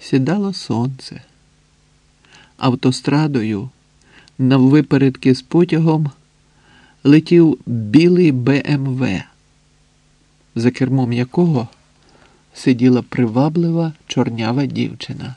Сідало сонце. Автострадою наввипередки з потягом летів білий БМВ, ем за кермом якого сиділа приваблива чорнява дівчина.